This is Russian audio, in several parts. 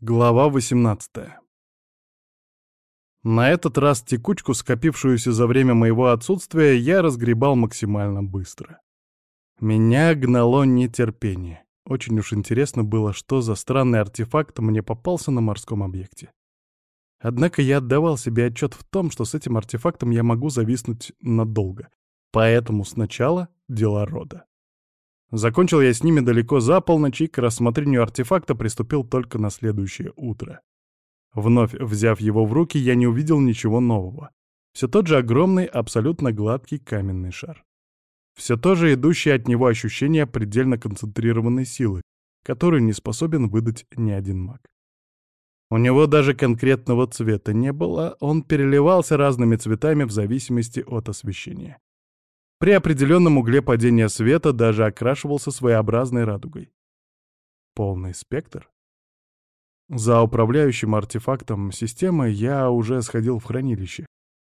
Глава 18 На этот раз текучку, скопившуюся за время моего отсутствия, я разгребал максимально быстро. Меня гнало нетерпение. Очень уж интересно было, что за странный артефакт мне попался на морском объекте. Однако я отдавал себе отчет в том, что с этим артефактом я могу зависнуть надолго. Поэтому сначала дела рода. Закончил я с ними далеко за полночь и к рассмотрению артефакта приступил только на следующее утро. Вновь взяв его в руки, я не увидел ничего нового. Все тот же огромный, абсолютно гладкий каменный шар. Все то же идущее от него ощущение предельно концентрированной силы, которую не способен выдать ни один маг. У него даже конкретного цвета не было, он переливался разными цветами в зависимости от освещения. При определенном угле падения света даже окрашивался своеобразной радугой. Полный спектр. За управляющим артефактом системы я уже сходил в хранилище.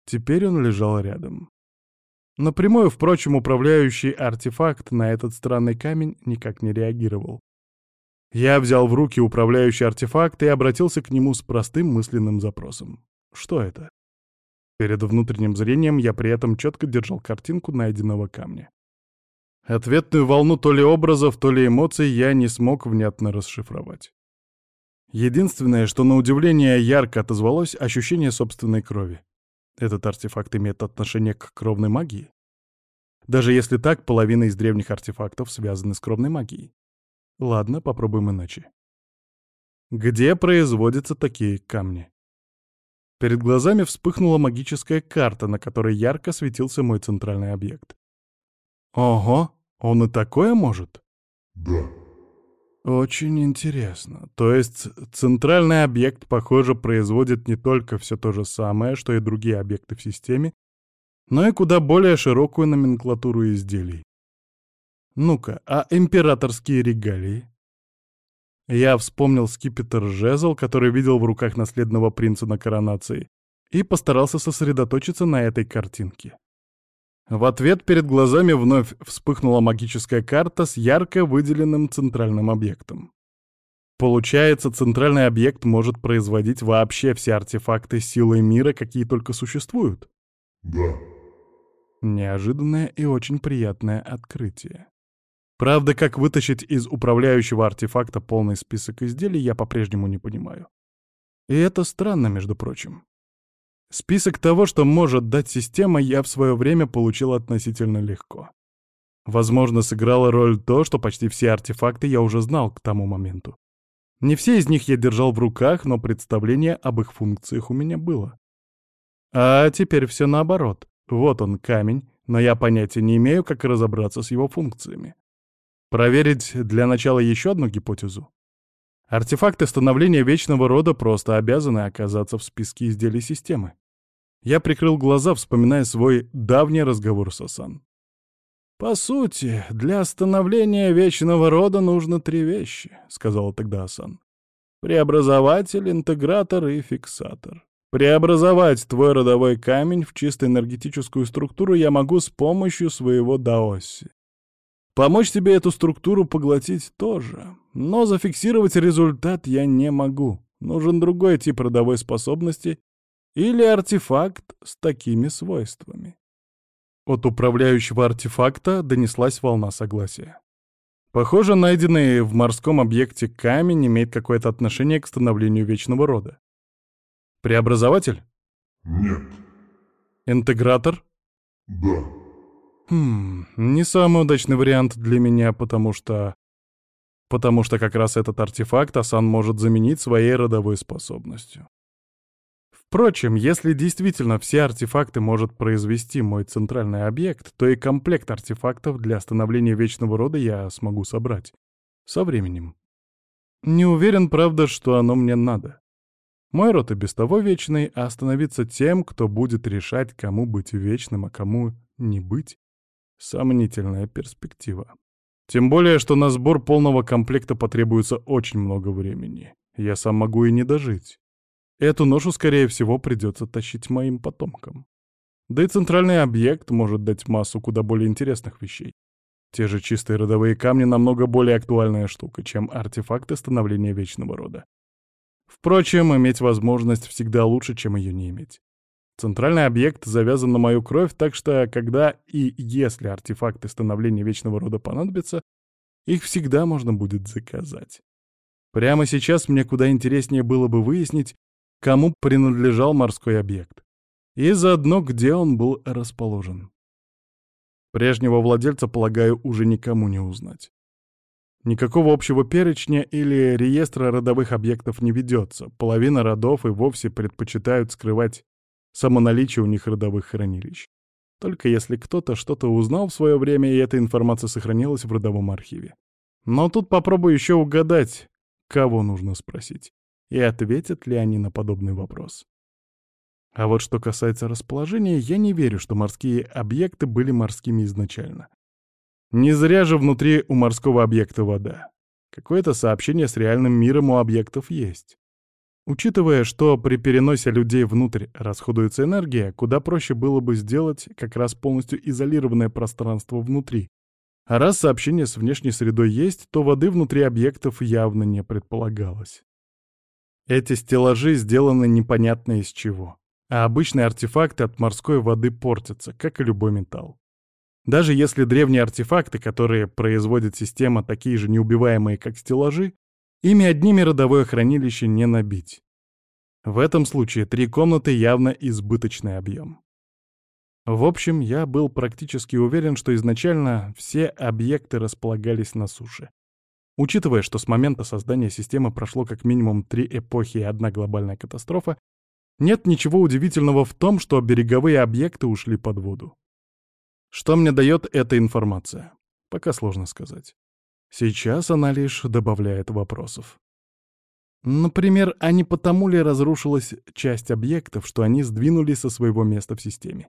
Теперь он лежал рядом. Напрямую, впрочем, управляющий артефакт на этот странный камень никак не реагировал. Я взял в руки управляющий артефакт и обратился к нему с простым мысленным запросом. Что это? Перед внутренним зрением я при этом четко держал картинку найденного камня. Ответную волну то ли образов, то ли эмоций я не смог внятно расшифровать. Единственное, что на удивление ярко отозвалось, ощущение собственной крови. Этот артефакт имеет отношение к кровной магии? Даже если так, половина из древних артефактов связаны с кровной магией. Ладно, попробуем иначе. Где производятся такие камни? Перед глазами вспыхнула магическая карта, на которой ярко светился мой центральный объект. Ого, он и такое может? Да. Очень интересно. То есть центральный объект, похоже, производит не только все то же самое, что и другие объекты в системе, но и куда более широкую номенклатуру изделий. Ну-ка, а императорские регалии? Я вспомнил скипетр жезл, который видел в руках наследного принца на коронации, и постарался сосредоточиться на этой картинке. В ответ перед глазами вновь вспыхнула магическая карта с ярко выделенным центральным объектом. Получается, центральный объект может производить вообще все артефакты силой мира, какие только существуют? Да. Неожиданное и очень приятное открытие. Правда, как вытащить из управляющего артефакта полный список изделий, я по-прежнему не понимаю. И это странно, между прочим. Список того, что может дать система, я в свое время получил относительно легко. Возможно, сыграла роль то, что почти все артефакты я уже знал к тому моменту. Не все из них я держал в руках, но представление об их функциях у меня было. А теперь все наоборот. Вот он, камень, но я понятия не имею, как разобраться с его функциями. Проверить для начала еще одну гипотезу. Артефакты становления вечного рода просто обязаны оказаться в списке изделий системы. Я прикрыл глаза, вспоминая свой давний разговор с Асан. «По сути, для становления вечного рода нужно три вещи», — сказала тогда Асан. «Преобразователь, интегратор и фиксатор. Преобразовать твой родовой камень в чисто энергетическую структуру я могу с помощью своего даоси. Помочь тебе эту структуру поглотить тоже. Но зафиксировать результат я не могу. Нужен другой тип родовой способности или артефакт с такими свойствами. От управляющего артефакта донеслась волна согласия. Похоже, найденный в морском объекте камень имеет какое-то отношение к становлению вечного рода. Преобразователь? Нет. Интегратор? Да. Хм, не самый удачный вариант для меня, потому что... Потому что как раз этот артефакт Асан может заменить своей родовой способностью. Впрочем, если действительно все артефакты может произвести мой центральный объект, то и комплект артефактов для становления вечного рода я смогу собрать. Со временем. Не уверен, правда, что оно мне надо. Мой род и без того вечный, а становиться тем, кто будет решать, кому быть вечным, а кому не быть, Сомнительная перспектива. Тем более, что на сбор полного комплекта потребуется очень много времени. Я сам могу и не дожить. Эту ношу, скорее всего, придется тащить моим потомкам. Да и центральный объект может дать массу куда более интересных вещей. Те же чистые родовые камни намного более актуальная штука, чем артефакты становления вечного рода. Впрочем, иметь возможность всегда лучше, чем ее не иметь. Центральный объект завязан на мою кровь, так что когда и если артефакты становления вечного рода понадобятся, их всегда можно будет заказать. Прямо сейчас мне куда интереснее было бы выяснить, кому принадлежал морской объект, и заодно, где он был расположен. Прежнего владельца, полагаю, уже никому не узнать. Никакого общего перечня или реестра родовых объектов не ведется. Половина родов и вовсе предпочитают скрывать само наличие у них родовых хранилищ. Только если кто-то что-то узнал в свое время, и эта информация сохранилась в родовом архиве. Но тут попробую еще угадать, кого нужно спросить, и ответят ли они на подобный вопрос. А вот что касается расположения, я не верю, что морские объекты были морскими изначально. Не зря же внутри у морского объекта вода. Какое-то сообщение с реальным миром у объектов есть. Учитывая, что при переносе людей внутрь расходуется энергия, куда проще было бы сделать как раз полностью изолированное пространство внутри. А раз сообщение с внешней средой есть, то воды внутри объектов явно не предполагалось. Эти стеллажи сделаны непонятно из чего. А обычные артефакты от морской воды портятся, как и любой металл. Даже если древние артефакты, которые производит система, такие же неубиваемые, как стеллажи, ими одними родовое хранилище не набить. В этом случае три комнаты явно избыточный объем. В общем, я был практически уверен, что изначально все объекты располагались на суше. Учитывая, что с момента создания системы прошло как минимум три эпохи и одна глобальная катастрофа, нет ничего удивительного в том, что береговые объекты ушли под воду. Что мне дает эта информация? Пока сложно сказать. Сейчас она лишь добавляет вопросов. Например, а не потому ли разрушилась часть объектов, что они сдвинулись со своего места в системе?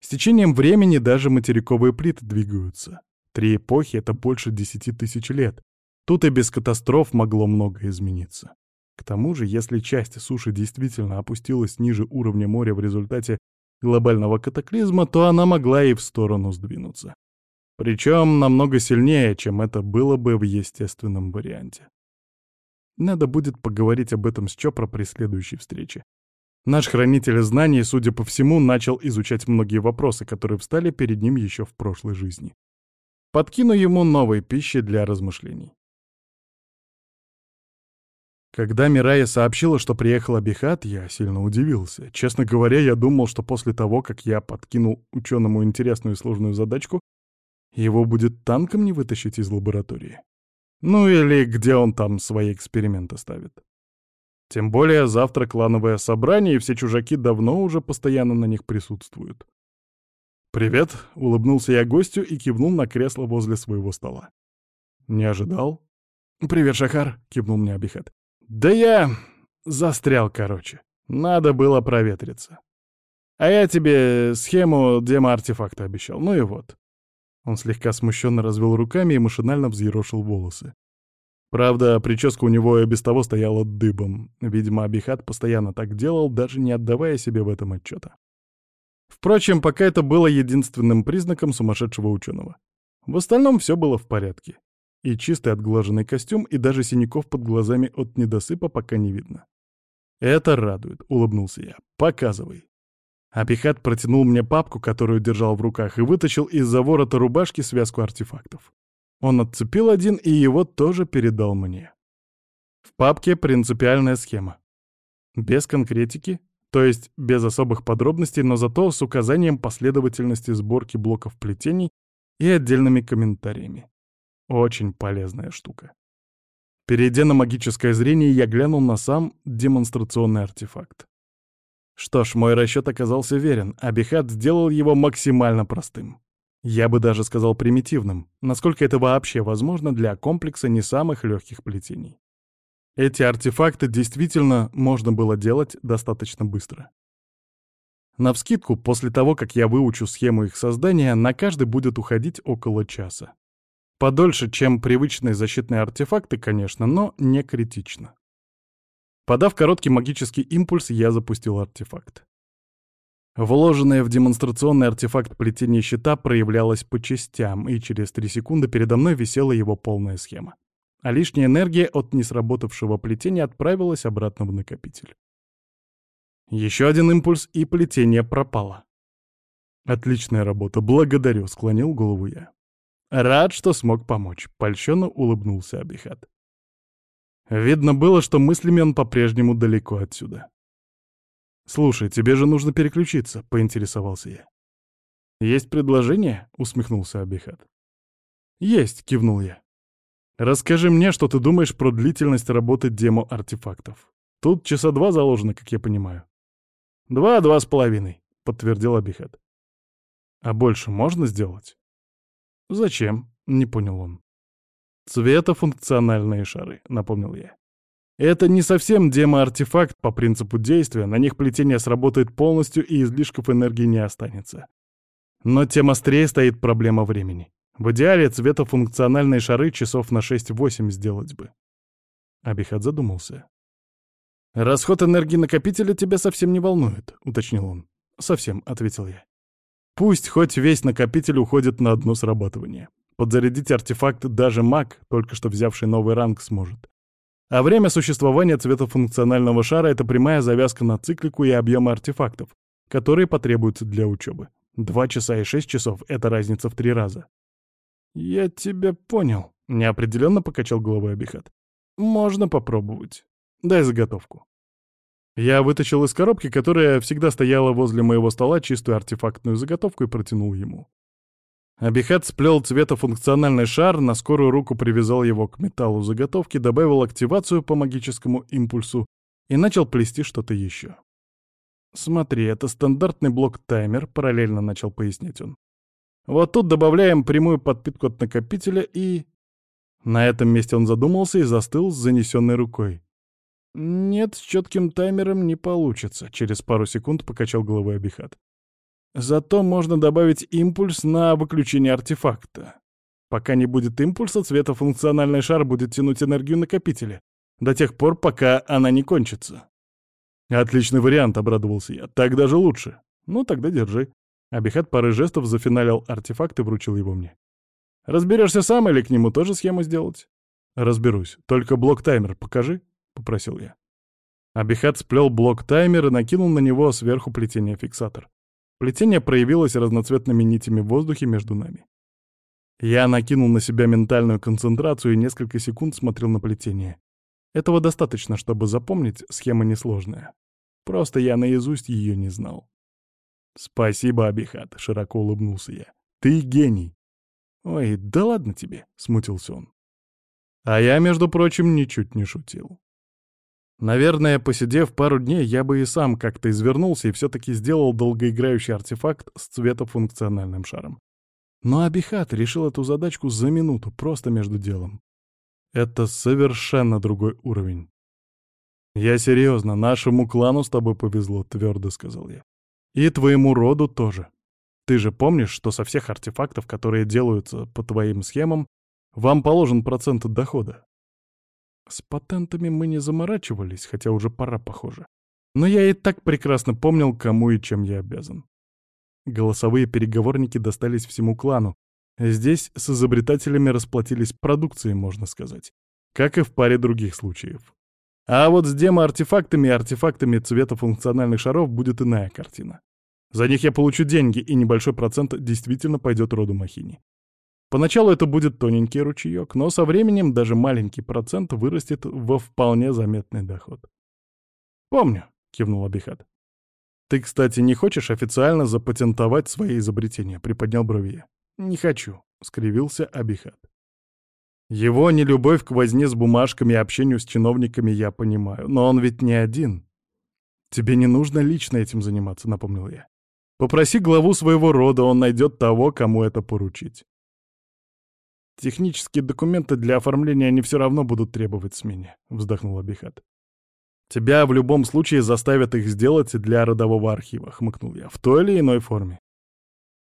С течением времени даже материковые плиты двигаются. Три эпохи — это больше десяти тысяч лет. Тут и без катастроф могло многое измениться. К тому же, если часть суши действительно опустилась ниже уровня моря в результате глобального катаклизма, то она могла и в сторону сдвинуться. Причем намного сильнее, чем это было бы в естественном варианте. Надо будет поговорить об этом с Чопро при следующей встрече. Наш хранитель знаний, судя по всему, начал изучать многие вопросы, которые встали перед ним еще в прошлой жизни. Подкину ему новой пищи для размышлений. Когда Мирая сообщила, что приехал Абихат, я сильно удивился. Честно говоря, я думал, что после того, как я подкинул ученому интересную и сложную задачку, его будет танком не вытащить из лаборатории. Ну или где он там свои эксперименты ставит. Тем более завтра клановое собрание, и все чужаки давно уже постоянно на них присутствуют. «Привет», — улыбнулся я гостю и кивнул на кресло возле своего стола. «Не ожидал?» «Привет, Шахар», — кивнул мне Абихат. Да я застрял, короче. Надо было проветриться. А я тебе схему демо-артефакта обещал. Ну и вот. Он слегка смущенно развел руками и машинально взъерошил волосы. Правда, прическа у него и без того стояла дыбом. Видимо, Абихат постоянно так делал, даже не отдавая себе в этом отчета. Впрочем, пока это было единственным признаком сумасшедшего ученого. В остальном все было в порядке. И чистый отглаженный костюм, и даже синяков под глазами от недосыпа пока не видно. «Это радует», — улыбнулся я. «Показывай». Апихат протянул мне папку, которую держал в руках, и вытащил из-за ворота рубашки связку артефактов. Он отцепил один и его тоже передал мне. В папке принципиальная схема. Без конкретики, то есть без особых подробностей, но зато с указанием последовательности сборки блоков плетений и отдельными комментариями. Очень полезная штука. Перейдя на магическое зрение, я глянул на сам демонстрационный артефакт. Что ж, мой расчет оказался верен, а Бихат сделал его максимально простым. Я бы даже сказал примитивным, насколько это вообще возможно для комплекса не самых легких плетений. Эти артефакты действительно можно было делать достаточно быстро. Навскидку, после того, как я выучу схему их создания, на каждый будет уходить около часа. Подольше, чем привычные защитные артефакты, конечно, но не критично. Подав короткий магический импульс, я запустил артефакт. Вложенное в демонстрационный артефакт плетение щита проявлялось по частям, и через три секунды передо мной висела его полная схема. а лишняя энергия от несработавшего плетения отправилась обратно в накопитель. Еще один импульс, и плетение пропало. «Отличная работа, благодарю», — склонил голову я. «Рад, что смог помочь», — польщенно улыбнулся Абихат. Видно было, что мыслями он по-прежнему далеко отсюда. «Слушай, тебе же нужно переключиться», — поинтересовался я. «Есть предложение?» — усмехнулся Абихат. «Есть», — кивнул я. «Расскажи мне, что ты думаешь про длительность работы демо-артефактов. Тут часа два заложено, как я понимаю». «Два-два с половиной», — подтвердил Абихат. «А больше можно сделать?» «Зачем?» — не понял он. «Цветофункциональные шары», — напомнил я. «Это не совсем демо-артефакт по принципу действия, на них плетение сработает полностью и излишков энергии не останется. Но тем острее стоит проблема времени. В идеале цветофункциональные шары часов на 6-8 сделать бы. Абихат задумался. «Расход энергии накопителя тебя совсем не волнует», — уточнил он. «Совсем», — ответил я. «Пусть хоть весь накопитель уходит на одно срабатывание. Подзарядить артефакт даже маг, только что взявший новый ранг, сможет. А время существования цветофункционального шара — это прямая завязка на циклику и объемы артефактов, которые потребуются для учебы. Два часа и шесть часов — это разница в три раза. «Я тебя понял», — неопределенно покачал головой Абихат. «Можно попробовать. Дай заготовку». Я вытащил из коробки, которая всегда стояла возле моего стола, чистую артефактную заготовку и протянул ему. Абихат сплел цветофункциональный шар, на скорую руку привязал его к металлу заготовки, добавил активацию по магическому импульсу и начал плести что-то еще. «Смотри, это стандартный блок-таймер», — параллельно начал пояснять он. «Вот тут добавляем прямую подпитку от накопителя и...» На этом месте он задумался и застыл с занесенной рукой. «Нет, с четким таймером не получится», — через пару секунд покачал головой Абихат. «Зато можно добавить импульс на выключение артефакта. Пока не будет импульса, цветофункциональный шар будет тянуть энергию накопителя, до тех пор, пока она не кончится». «Отличный вариант», — обрадовался я. «Так даже лучше». «Ну, тогда держи». Абихат пары жестов зафиналил артефакт и вручил его мне. «Разберешься сам или к нему тоже схему сделать?» «Разберусь. Только блок-таймер покажи», — попросил я. Абихат сплел блок-таймер и накинул на него сверху плетение-фиксатор. Плетение проявилось разноцветными нитями в воздухе между нами. Я накинул на себя ментальную концентрацию и несколько секунд смотрел на плетение. Этого достаточно, чтобы запомнить, схема несложная. Просто я наизусть ее не знал. «Спасибо, Абихат», — широко улыбнулся я. «Ты гений». «Ой, да ладно тебе», — смутился он. А я, между прочим, ничуть не шутил. Наверное, посидев пару дней, я бы и сам как-то извернулся и все-таки сделал долгоиграющий артефакт с цветофункциональным шаром. Но Абихат решил эту задачку за минуту, просто между делом. Это совершенно другой уровень. «Я серьезно, нашему клану с тобой повезло», — твердо сказал я. «И твоему роду тоже. Ты же помнишь, что со всех артефактов, которые делаются по твоим схемам, вам положен процент дохода?» С патентами мы не заморачивались, хотя уже пора, похоже. Но я и так прекрасно помнил, кому и чем я обязан. Голосовые переговорники достались всему клану, Здесь с изобретателями расплатились продукцией, можно сказать. Как и в паре других случаев. А вот с демо-артефактами и артефактами цвета функциональных шаров будет иная картина. За них я получу деньги, и небольшой процент действительно пойдет роду Махини. Поначалу это будет тоненький ручеек, но со временем даже маленький процент вырастет во вполне заметный доход. «Помню», — кивнул Абихат. «Ты, кстати, не хочешь официально запатентовать свои изобретения?» — приподнял брови «Не хочу», — скривился Абихат. Его нелюбовь к возне с бумажками и общению с чиновниками я понимаю, но он ведь не один. Тебе не нужно лично этим заниматься, напомнил я. Попроси главу своего рода, он найдет того, кому это поручить. Технические документы для оформления они все равно будут требовать с меня, вздохнул Абихат. Тебя в любом случае заставят их сделать для родового архива, хмыкнул я, в той или иной форме.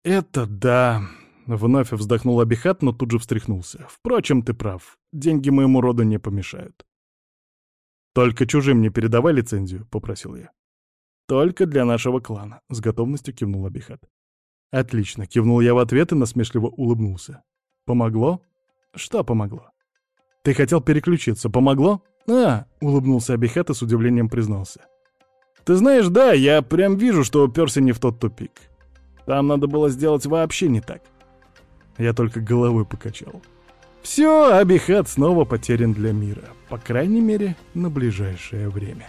Это да, Вновь вздохнул Абихат, но тут же встряхнулся. «Впрочем, ты прав. Деньги моему роду не помешают». «Только чужим не передавай лицензию», — попросил я. «Только для нашего клана», — с готовностью кивнул Абихат. «Отлично», — кивнул я в ответ и насмешливо улыбнулся. «Помогло?» «Что помогло?» Ты хотел переключиться, помогло? А, улыбнулся Абихат и с удивлением признался. Ты знаешь, да, я прям вижу, что уперся не в тот тупик. Там надо было сделать вообще не так. Я только головой покачал. Все, Абихат снова потерян для мира. По крайней мере, на ближайшее время.